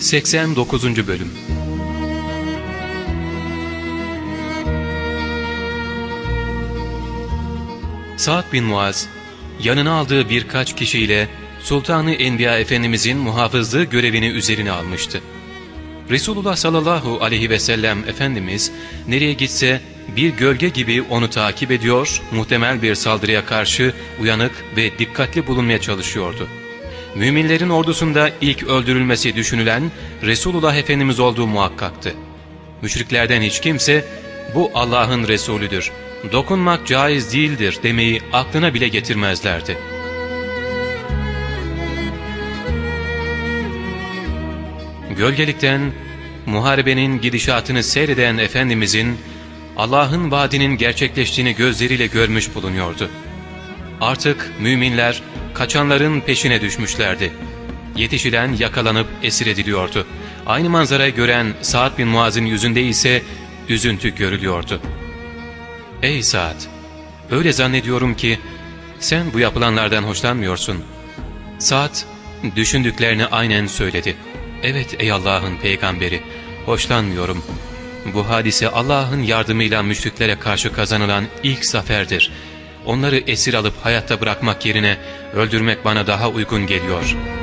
89. Bölüm Sa'd bin Muaz, yanına aldığı birkaç kişiyle Sultanı Enbiya Efendimizin muhafızlığı görevini üzerine almıştı. Resulullah sallallahu aleyhi ve sellem Efendimiz nereye gitse bir gölge gibi onu takip ediyor, muhtemel bir saldırıya karşı uyanık ve dikkatli bulunmaya çalışıyordu. Müminlerin ordusunda ilk öldürülmesi düşünülen Resulullah Efendimiz olduğu muhakkaktı. Müşriklerden hiç kimse bu Allah'ın Resulüdür, dokunmak caiz değildir demeyi aklına bile getirmezlerdi. Gölgelikten muharebenin gidişatını seyreden Efendimizin Allah'ın vaadinin gerçekleştiğini gözleriyle görmüş bulunuyordu. Artık müminler kaçanların peşine düşmüşlerdi. Yetişilen yakalanıp esir ediliyordu. Aynı manzarayı gören Sa'd bin Muaz'ın yüzünde ise üzüntü görülüyordu. ''Ey Sa'd, öyle zannediyorum ki sen bu yapılanlardan hoşlanmıyorsun.'' Sa'd düşündüklerini aynen söyledi. ''Evet ey Allah'ın peygamberi, hoşlanmıyorum. Bu hadise Allah'ın yardımıyla müşriklere karşı kazanılan ilk zaferdir. Onları esir alıp hayatta bırakmak yerine öldürmek bana daha uygun geliyor.''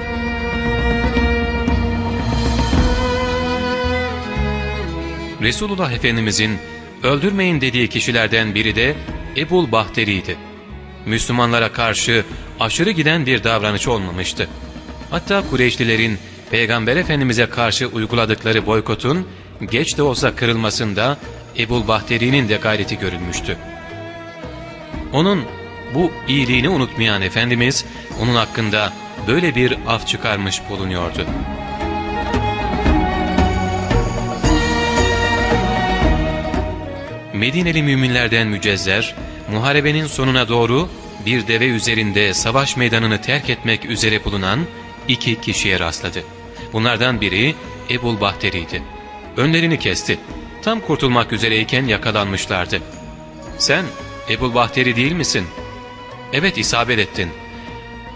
Resulullah Efendimizin öldürmeyin dediği kişilerden biri de Ebul Bahteri'ydi. Müslümanlara karşı aşırı giden bir davranış olmamıştı. Hatta Kureyşlilerin Peygamber Efendimiz'e karşı uyguladıkları boykotun geç de olsa kırılmasında Ebul Bahteri'nin de gayreti görülmüştü. Onun bu iyiliğini unutmayan Efendimiz onun hakkında böyle bir af çıkarmış bulunuyordu. Medineli müminlerden mücezzer, muharebenin sonuna doğru bir deve üzerinde savaş meydanını terk etmek üzere bulunan iki kişiye rastladı. Bunlardan biri Ebul Bahteri'ydi. Önlerini kesti. Tam kurtulmak üzereyken yakalanmışlardı. ''Sen Ebul Bahteri değil misin?'' ''Evet isabet ettin.''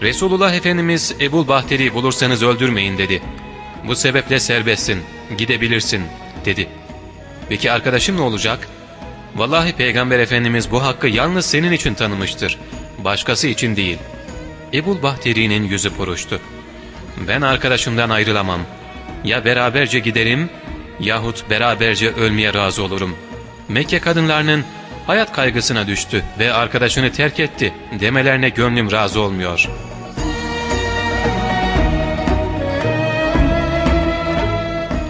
Resulullah Efendimiz Ebul Bahteri'yi bulursanız öldürmeyin dedi. ''Bu sebeple serbestsin, gidebilirsin.'' dedi. ''Peki arkadaşım ne olacak?'' Vallahi Peygamber Efendimiz bu hakkı yalnız senin için tanımıştır. Başkası için değil. Ebul Bahteri'nin yüzü buruştu. Ben arkadaşımdan ayrılamam. Ya beraberce giderim yahut beraberce ölmeye razı olurum. Mekke kadınlarının hayat kaygısına düştü ve arkadaşını terk etti demelerine gönlüm razı olmuyor.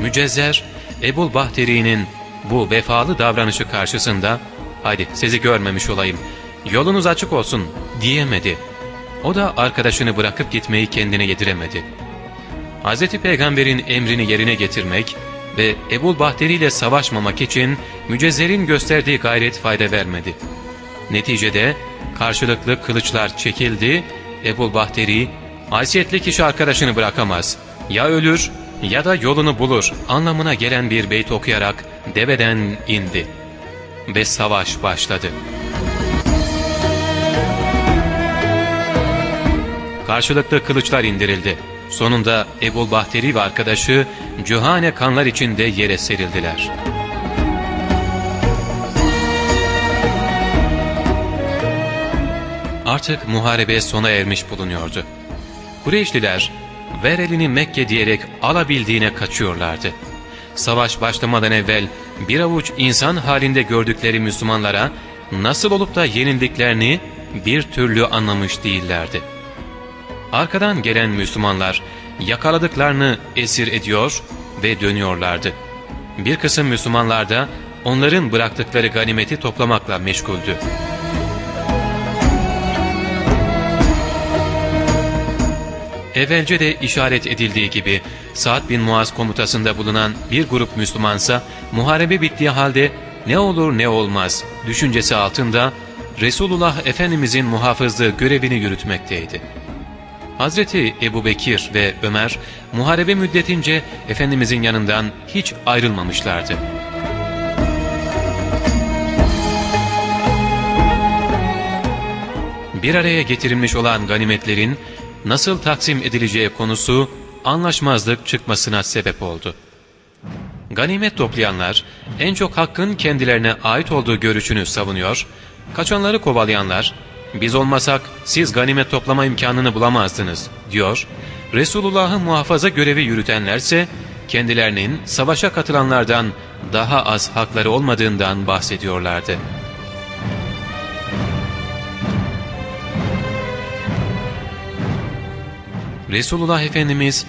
Mücezzer, Ebul Bahteri'nin bu vefalı davranışı karşısında ''Hadi sizi görmemiş olayım, yolunuz açık olsun'' diyemedi. O da arkadaşını bırakıp gitmeyi kendine yediremedi. Hz. Peygamber'in emrini yerine getirmek ve Ebul Bahteri ile savaşmamak için mücezzerin gösterdiği gayret fayda vermedi. Neticede karşılıklı kılıçlar çekildi, Ebul Bahteri, haysiyetli kişi arkadaşını bırakamaz, ya ölür ya da yolunu bulur anlamına gelen bir beyt okuyarak deveden indi ve savaş başladı. Karşılıklı kılıçlar indirildi. Sonunda Ebul Bahteri ve arkadaşı Cühane kanlar içinde yere serildiler. Artık muharebe sona ermiş bulunuyordu. Kureyşliler ver elini Mekke diyerek alabildiğine kaçıyorlardı. Savaş başlamadan evvel bir avuç insan halinde gördükleri Müslümanlara nasıl olup da yenildiklerini bir türlü anlamış değillerdi. Arkadan gelen Müslümanlar yakaladıklarını esir ediyor ve dönüyorlardı. Bir kısım Müslümanlar da onların bıraktıkları ganimeti toplamakla meşguldü. Evvelce de işaret edildiği gibi Sa'd bin Muaz komutasında bulunan bir grup Müslümansa muharebe bittiği halde ne olur ne olmaz düşüncesi altında Resulullah Efendimizin muhafızlığı görevini yürütmekteydi. Hazreti Ebu Bekir ve Ömer muharebe müddetince Efendimizin yanından hiç ayrılmamışlardı. Bir araya getirilmiş olan ganimetlerin nasıl taksim edileceği konusu anlaşmazlık çıkmasına sebep oldu. Ganimet toplayanlar en çok hakkın kendilerine ait olduğu görüşünü savunuyor, kaçanları kovalayanlar biz olmasak siz ganimet toplama imkanını bulamazdınız diyor, Resulullah'ı muhafaza görevi yürütenlerse kendilerinin savaşa katılanlardan daha az hakları olmadığından bahsediyorlardı. Resulullah Efendimiz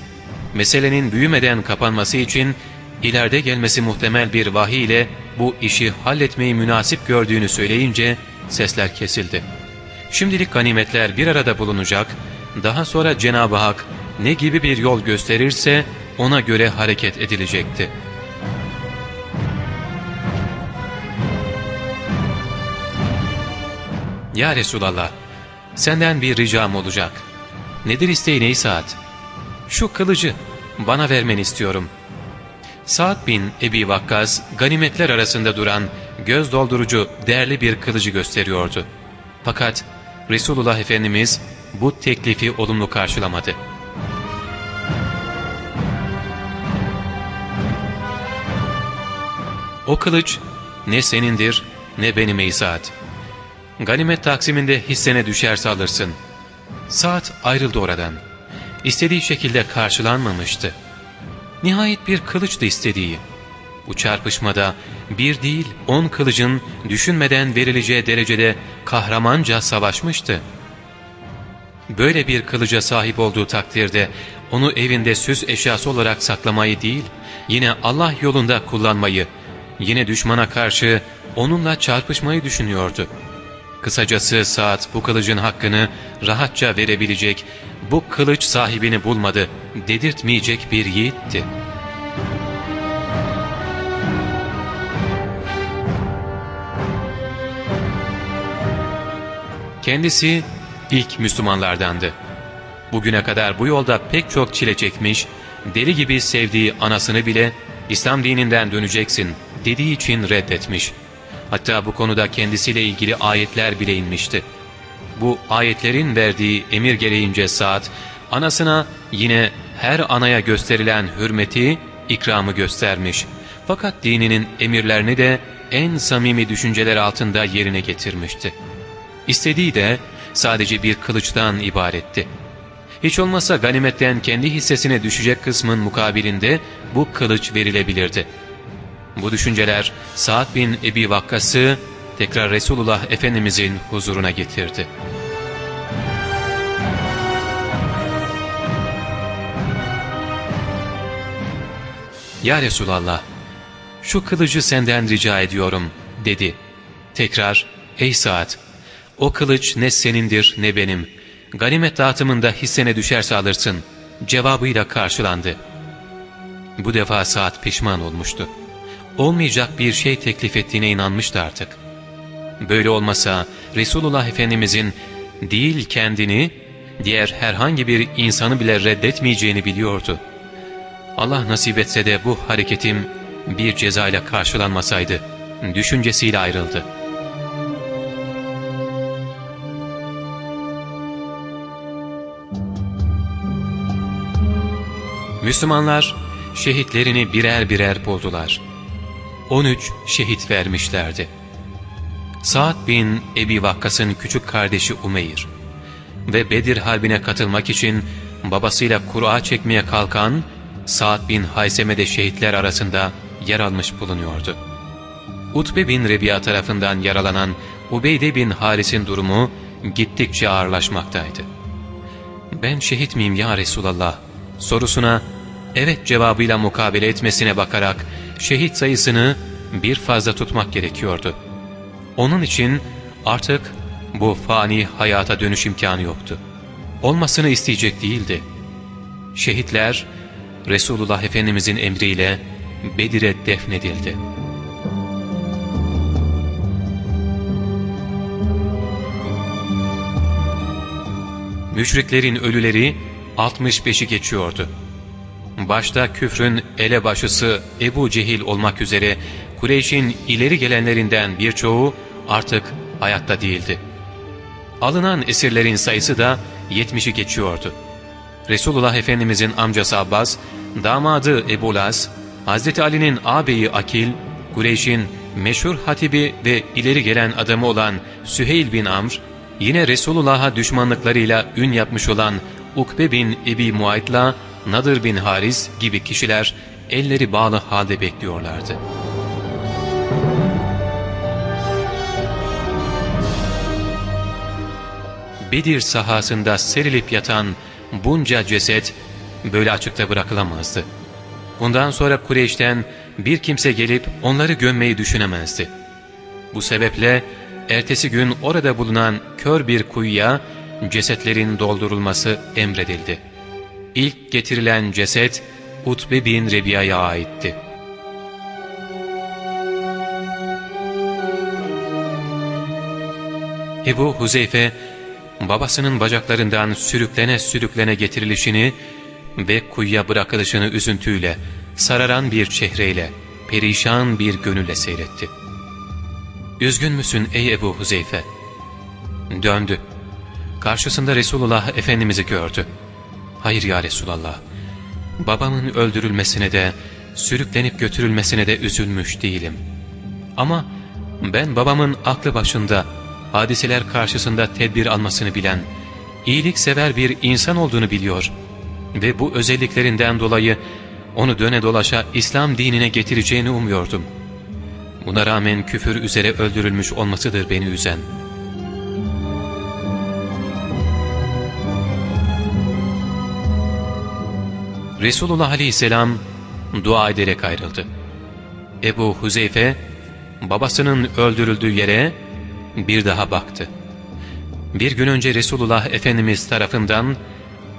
meselenin büyümeden kapanması için ileride gelmesi muhtemel bir vahiy ile bu işi halletmeyi münasip gördüğünü söyleyince sesler kesildi. Şimdilik ganimetler bir arada bulunacak, daha sonra Cenab-ı Hak ne gibi bir yol gösterirse ona göre hareket edilecekti. Ya Resulallah, senden bir ricam olacak. Nedir isteğin ey Saad? Şu kılıcı bana vermeni istiyorum. Saad bin Ebi Vakkas, ganimetler arasında duran göz doldurucu değerli bir kılıcı gösteriyordu. Fakat Resulullah Efendimiz bu teklifi olumlu karşılamadı. O kılıç ne senindir ne benim ey Saad. Ganimet taksiminde hissene düşerse alırsın. Saad ayrıldı oradan. İstediği şekilde karşılanmamıştı. Nihayet bir kılıçtı istediği. Bu çarpışmada bir değil on kılıcın düşünmeden verileceği derecede kahramanca savaşmıştı. Böyle bir kılıca sahip olduğu takdirde onu evinde süs eşyası olarak saklamayı değil, yine Allah yolunda kullanmayı, yine düşmana karşı onunla çarpışmayı düşünüyordu. Kısacası saat bu kılıcın hakkını rahatça verebilecek, bu kılıç sahibini bulmadı, dedirtmeyecek bir yiğitti. Kendisi ilk Müslümanlardandı. Bugüne kadar bu yolda pek çok çile çekmiş, deli gibi sevdiği anasını bile İslam dininden döneceksin dediği için reddetmiş. Hatta bu konuda kendisiyle ilgili ayetler bile inmişti. Bu ayetlerin verdiği emir gereğince saat, anasına yine her anaya gösterilen hürmeti, ikramı göstermiş. Fakat dininin emirlerini de en samimi düşünceler altında yerine getirmişti. İstediği de sadece bir kılıçtan ibaretti. Hiç olmazsa ganimetten kendi hissesine düşecek kısmın mukabilinde bu kılıç verilebilirdi. Bu düşünceler Sa'd bin Ebi Vakkas'ı tekrar Resulullah Efendimizin huzuruna getirdi. ''Ya Resulallah, şu kılıcı senden rica ediyorum.'' dedi. Tekrar, ''Ey Sa'd, o kılıç ne senindir ne benim. Ganimet dağıtımında hissene düşerse alırsın.'' cevabıyla karşılandı. Bu defa Sa'd pişman olmuştu. Olmayacak bir şey teklif ettiğine inanmıştı artık. Böyle olmasa Resulullah Efendimizin değil kendini, diğer herhangi bir insanı bile reddetmeyeceğini biliyordu. Allah nasip etse de bu hareketim bir cezayla karşılanmasaydı, düşüncesiyle ayrıldı. Müslümanlar şehitlerini birer birer buldular. 13 şehit vermişlerdi. Sa'd bin Ebi Vakkas'ın küçük kardeşi Umeyr ve Bedir Harbi'ne katılmak için babasıyla Kur'a çekmeye kalkan Sa'd bin Hayseme de şehitler arasında yer almış bulunuyordu. Utbe bin Rebiya tarafından yaralanan Ubeyde bin Haris'in durumu gittikçe ağırlaşmaktaydı. ''Ben şehit miyim ya Resulallah?'' sorusuna evet cevabıyla mukabele etmesine bakarak şehit sayısını bir fazla tutmak gerekiyordu. Onun için artık bu fani hayata dönüş imkanı yoktu. Olmasını isteyecek değildi. Şehitler Resulullah Efendimizin emriyle Bedir'e defnedildi. Müşriklerin ölüleri 65'i geçiyordu. Başta küfrün elebaşısı Ebu Cehil olmak üzere Kureyş'in ileri gelenlerinden birçoğu artık hayatta değildi. Alınan esirlerin sayısı da 70'i geçiyordu. Resulullah Efendimizin amcası Abbas, damadı Ebu Las, Hazreti Ali'nin ağabeyi Akil, Kureyş'in meşhur hatibi ve ileri gelen adamı olan Süheyl bin Amr, yine Resulullah'a düşmanlıklarıyla ün yapmış olan Ukbe bin Ebi Muayt'la Nadır bin Haris gibi kişiler elleri bağlı halde bekliyorlardı. Bedir sahasında serilip yatan bunca ceset böyle açıkta bırakılamazdı. Bundan sonra Kureyş'ten bir kimse gelip onları gömmeyi düşünemezdi. Bu sebeple ertesi gün orada bulunan kör bir kuyuya cesetlerin doldurulması emredildi. İlk getirilen ceset Utbe bin Rebiya'ya aitti. Ebu Huzeyfe babasının bacaklarından sürüklene sürüklene getirilişini ve kuyuya bırakılışını üzüntüyle, sararan bir çehreyle, perişan bir gönülle seyretti. ''Üzgün müsün ey Ebu Huzeyfe?'' Döndü. Karşısında Resulullah Efendimiz'i gördü. ''Hayır ya Resulallah, babamın öldürülmesine de, sürüklenip götürülmesine de üzülmüş değilim. Ama ben babamın aklı başında, hadiseler karşısında tedbir almasını bilen, iyiliksever bir insan olduğunu biliyor ve bu özelliklerinden dolayı onu döne dolaşa İslam dinine getireceğini umuyordum. Buna rağmen küfür üzere öldürülmüş olmasıdır beni üzen. Resulullah aleyhisselam dua ederek ayrıldı. Ebu Huzeyfe babasının öldürüldüğü yere bir daha baktı. Bir gün önce Resulullah Efendimiz tarafından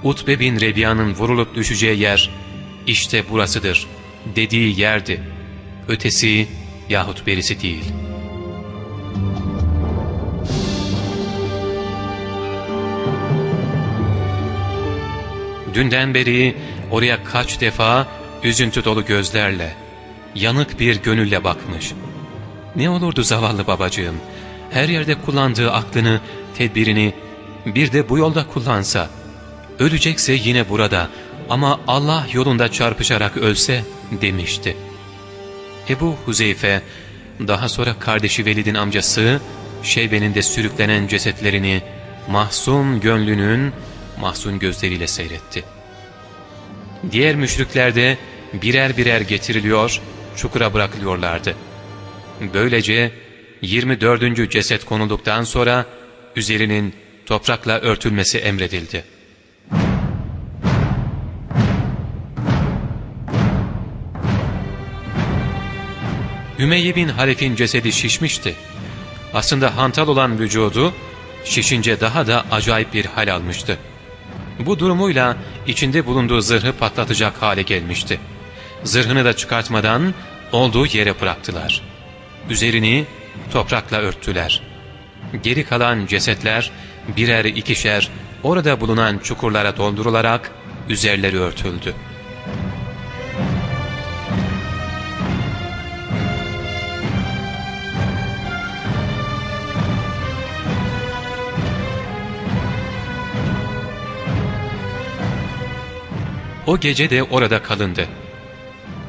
Utbe bin Rebiya'nın vurulup düşeceği yer işte burasıdır dediği yerdi. Ötesi yahut berisi değil. Dünden beri oraya kaç defa üzüntü dolu gözlerle, yanık bir gönülle bakmış. Ne olurdu zavallı babacığım, her yerde kullandığı aklını, tedbirini bir de bu yolda kullansa, ölecekse yine burada ama Allah yolunda çarpışarak ölse demişti. Ebu Huzeyfe, daha sonra kardeşi Velid'in amcası, Şeybe'nin de sürüklenen cesetlerini mahzun gönlünün mahzun gözleriyle seyretti. Diğer müşrikler de birer birer getiriliyor, çukura bırakılıyorlardı. Böylece 24. ceset konulduktan sonra üzerinin toprakla örtülmesi emredildi. Ümeyye bin Halef'in cesedi şişmişti. Aslında hantal olan vücudu şişince daha da acayip bir hal almıştı. Bu durumuyla içinde bulunduğu zırhı patlatacak hale gelmişti. Zırhını da çıkartmadan olduğu yere bıraktılar. Üzerini toprakla örttüler. Geri kalan cesetler birer ikişer orada bulunan çukurlara doldurularak üzerleri örtüldü. O gece de orada kalındı.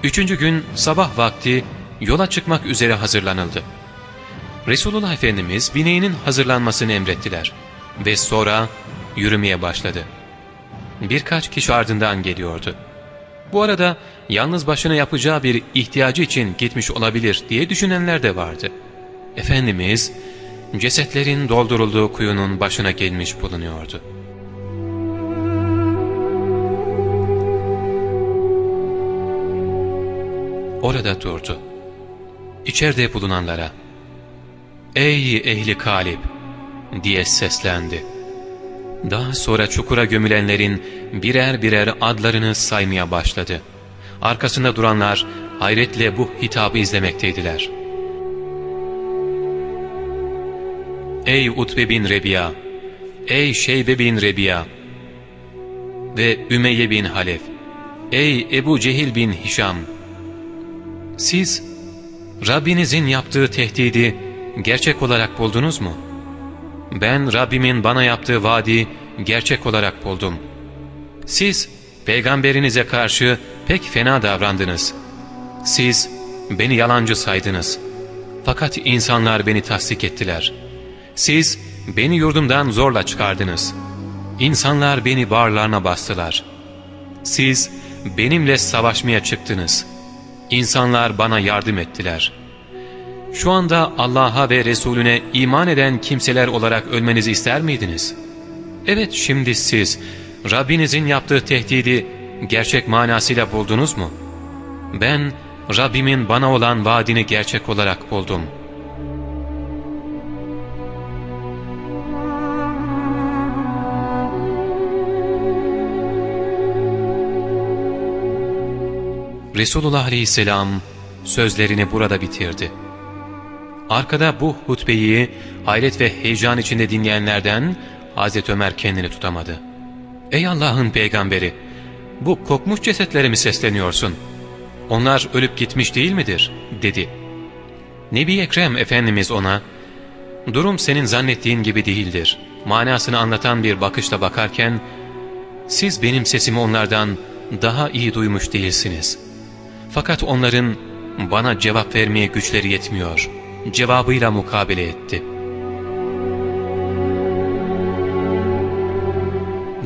Üçüncü gün sabah vakti yola çıkmak üzere hazırlanıldı. Resulullah Efendimiz bineğinin hazırlanmasını emrettiler ve sonra yürümeye başladı. Birkaç kişi ardından geliyordu. Bu arada yalnız başına yapacağı bir ihtiyacı için gitmiş olabilir diye düşünenler de vardı. Efendimiz cesetlerin doldurulduğu kuyunun başına gelmiş bulunuyordu. Orada durdu. İçeride bulunanlara ''Ey ehli kalip!'' diye seslendi. Daha sonra çukura gömülenlerin birer birer adlarını saymaya başladı. Arkasında duranlar hayretle bu hitabı izlemekteydiler. Ey Utbe bin Rebiya! Ey Şeybe bin Rebiya! Ve Ümeyye bin Halef! Ey Ebu Cehil bin Hişam! Siz Rabbinizin yaptığı tehdidi gerçek olarak buldunuz mu? Ben Rabbimin bana yaptığı vaadi gerçek olarak buldum. Siz peygamberinize karşı pek fena davrandınız. Siz beni yalancı saydınız. Fakat insanlar beni tasdik ettiler. Siz beni yurdumdan zorla çıkardınız. İnsanlar beni bağırlarına bastılar. Siz benimle savaşmaya çıktınız. İnsanlar bana yardım ettiler. Şu anda Allah'a ve Resulüne iman eden kimseler olarak ölmenizi ister miydiniz? Evet şimdi siz Rabbinizin yaptığı tehdidi gerçek manasıyla buldunuz mu? Ben Rabbimin bana olan vaadini gerçek olarak buldum. Resulullah Aleyhisselam sözlerini burada bitirdi. Arkada bu hutbeyi hayret ve heyecan içinde dinleyenlerden Hazreti Ömer kendini tutamadı. ''Ey Allah'ın peygamberi, bu kokmuş cesetlere mi sesleniyorsun? Onlar ölüp gitmiş değil midir?'' dedi. Nebi Ekrem Efendimiz ona, ''Durum senin zannettiğin gibi değildir.'' manasını anlatan bir bakışla bakarken, ''Siz benim sesimi onlardan daha iyi duymuş değilsiniz. Fakat onların bana cevap vermeye güçleri yetmiyor.'' cevabıyla mukabele etti.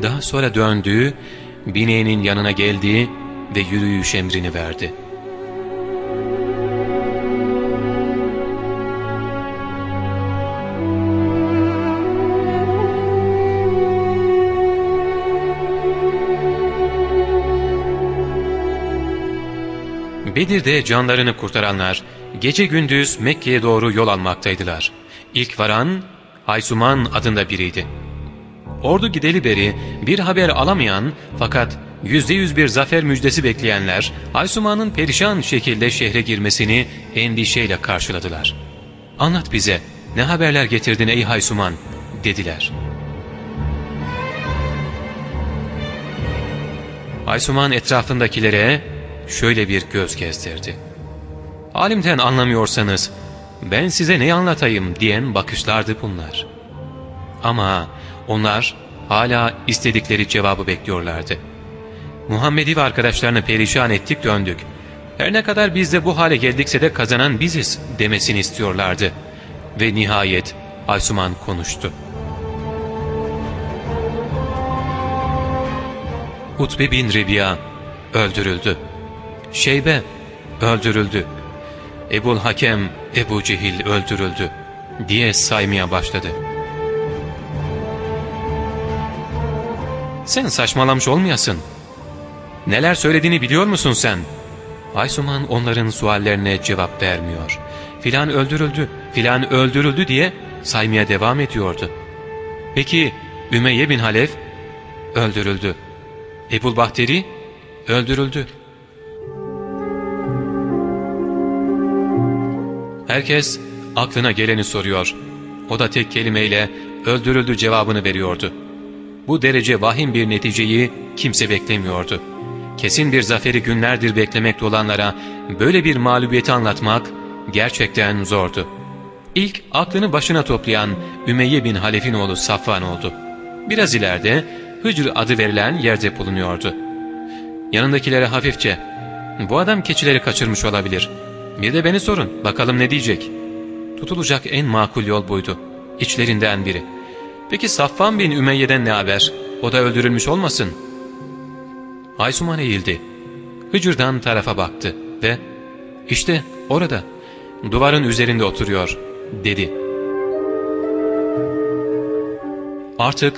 Daha sonra döndüğü, bineğinin yanına geldiği ve yürüyüş emrini verdi. Bedir'de canlarını kurtaranlar gece gündüz Mekke'ye doğru yol almaktaydılar. İlk varan Haysuman adında biriydi. Ordu gideli beri bir haber alamayan fakat yüzde yüz bir zafer müjdesi bekleyenler Haysuman'ın perişan şekilde şehre girmesini endişeyle karşıladılar. ''Anlat bize ne haberler getirdin ey Haysuman?'' dediler. Haysuman etrafındakilere şöyle bir göz gezdirdi. Halimden anlamıyorsanız ben size ne anlatayım diyen bakışlardı bunlar. Ama onlar hala istedikleri cevabı bekliyorlardı. Muhammed'i ve arkadaşlarını perişan ettik döndük. Her ne kadar biz de bu hale geldikse de kazanan biziz demesini istiyorlardı. Ve nihayet Aysuman konuştu. Utbe bin Rebiya öldürüldü. Şeybe öldürüldü. Ebul Hakem, Ebu Cehil öldürüldü diye saymaya başladı. Sen saçmalamış olmayasın. Neler söylediğini biliyor musun sen? Aysuman onların suallerine cevap vermiyor. Filan öldürüldü, filan öldürüldü diye saymaya devam ediyordu. Peki Ümeyye bin Halef öldürüldü. Ebul Bahteri öldürüldü. Herkes aklına geleni soruyor. O da tek kelimeyle öldürüldü cevabını veriyordu. Bu derece vahim bir neticeyi kimse beklemiyordu. Kesin bir zaferi günlerdir beklemekte olanlara böyle bir mağlubiyeti anlatmak gerçekten zordu. İlk aklını başına toplayan Ümeyye bin Halef'in oğlu Safvan oldu. Biraz ileride Hıcr adı verilen yerde bulunuyordu. Yanındakilere hafifçe ''Bu adam keçileri kaçırmış olabilir.'' Bir de beni sorun, bakalım ne diyecek. Tutulacak en makul yol buydu. İçlerinden biri. Peki Safvan bin Ümeyye'den ne haber? O da öldürülmüş olmasın? Aysuman eğildi. Hıcır'dan tarafa baktı ve işte orada, duvarın üzerinde oturuyor, dedi. Artık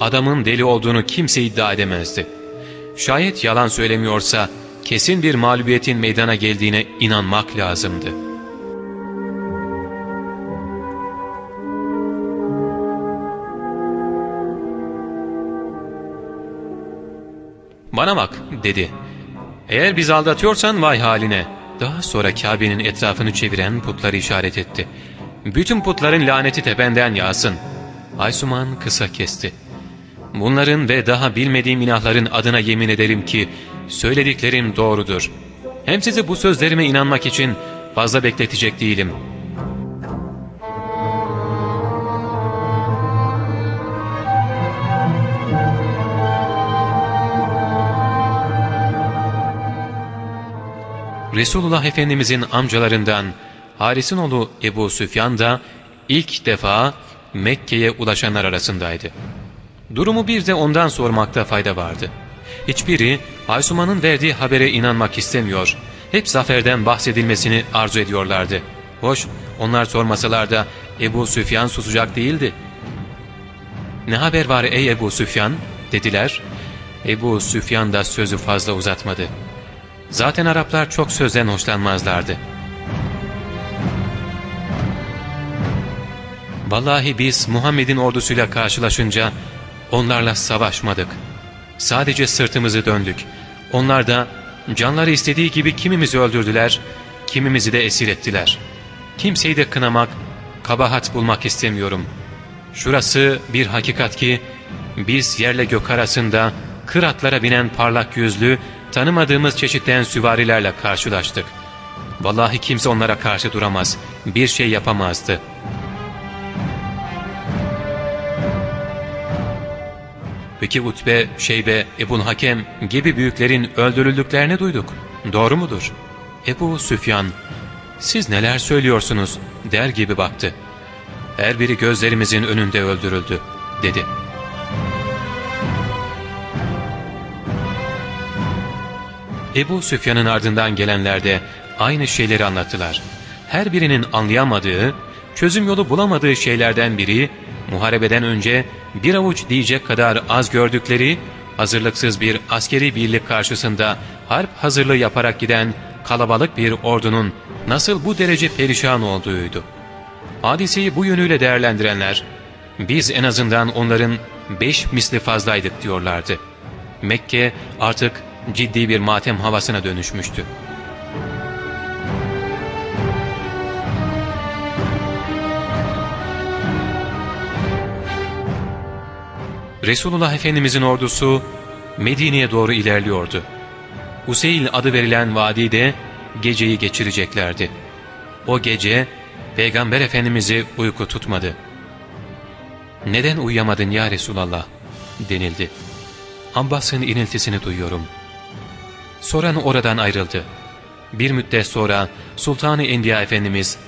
adamın deli olduğunu kimse iddia edemezdi. Şayet yalan söylemiyorsa, kesin bir mağlubiyetin meydana geldiğine inanmak lazımdı. ''Bana bak'' dedi. ''Eğer bizi aldatıyorsan vay haline.'' Daha sonra Kabe'nin etrafını çeviren putları işaret etti. ''Bütün putların laneti tependen yağsın.'' Aysuman kısa kesti. ''Bunların ve daha bilmediğim inahların adına yemin ederim ki söylediklerim doğrudur. Hem sizi bu sözlerime inanmak için fazla bekletecek değilim. Resulullah Efendimizin amcalarından Haris'in oğlu Ebu Süfyan da ilk defa Mekke'ye ulaşanlar arasındaydı. Durumu bir de ondan sormakta fayda vardı. Hiçbiri Aysuman'ın verdiği habere inanmak istemiyor. Hep zaferden bahsedilmesini arzu ediyorlardı. Hoş, onlar sormasalar da Ebu Süfyan susacak değildi. ''Ne haber var ey Ebu Süfyan?'' dediler. Ebu Süfyan da sözü fazla uzatmadı. Zaten Araplar çok sözden hoşlanmazlardı. Vallahi biz Muhammed'in ordusuyla karşılaşınca onlarla savaşmadık. Sadece sırtımızı döndük. Onlar da canları istediği gibi kimimizi öldürdüler, kimimizi de esir ettiler. Kimseyi de kınamak, kabahat bulmak istemiyorum. Şurası bir hakikat ki biz yerle gök arasında kıratlara binen parlak yüzlü, tanımadığımız çeşitten süvarilerle karşılaştık. Vallahi kimse onlara karşı duramaz, bir şey yapamazdı. Peki Utbe, Şeybe, Ebul Hakem gibi büyüklerin öldürüldüklerini duyduk. Doğru mudur? Ebu Süfyan, siz neler söylüyorsunuz der gibi baktı. Her biri gözlerimizin önünde öldürüldü dedi. Ebu Süfyan'ın ardından gelenler de aynı şeyleri anlattılar. Her birinin anlayamadığı, çözüm yolu bulamadığı şeylerden biri, muharebeden önce bir avuç diyecek kadar az gördükleri, hazırlıksız bir askeri birlik karşısında harp hazırlığı yaparak giden kalabalık bir ordunun nasıl bu derece perişan olduğuydu. Hadiseyi bu yönüyle değerlendirenler, biz en azından onların beş misli fazlaydık diyorlardı. Mekke artık ciddi bir matem havasına dönüşmüştü. Resulullah Efendimizin ordusu Medine'ye doğru ilerliyordu. Useyl adı verilen vadide geceyi geçireceklerdi. O gece Peygamber Efendimiz'i uyku tutmadı. ''Neden uyuyamadın ya Resulallah?'' denildi. Abbas'ın iniltisini duyuyorum. Soran oradan ayrıldı. Bir müddet sonra Sultan-ı Enbiya Efendimiz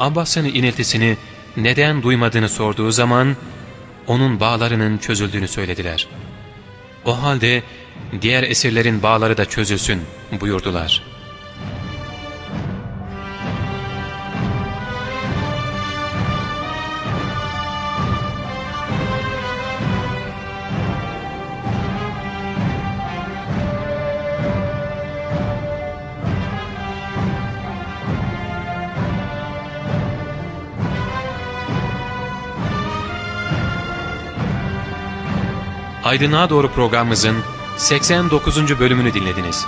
Abbas'ın iniltisini neden duymadığını sorduğu zaman onun bağlarının çözüldüğünü söylediler. O halde diğer esirlerin bağları da çözülsün buyurdular. Aydınlığa Doğru programımızın 89. bölümünü dinlediniz.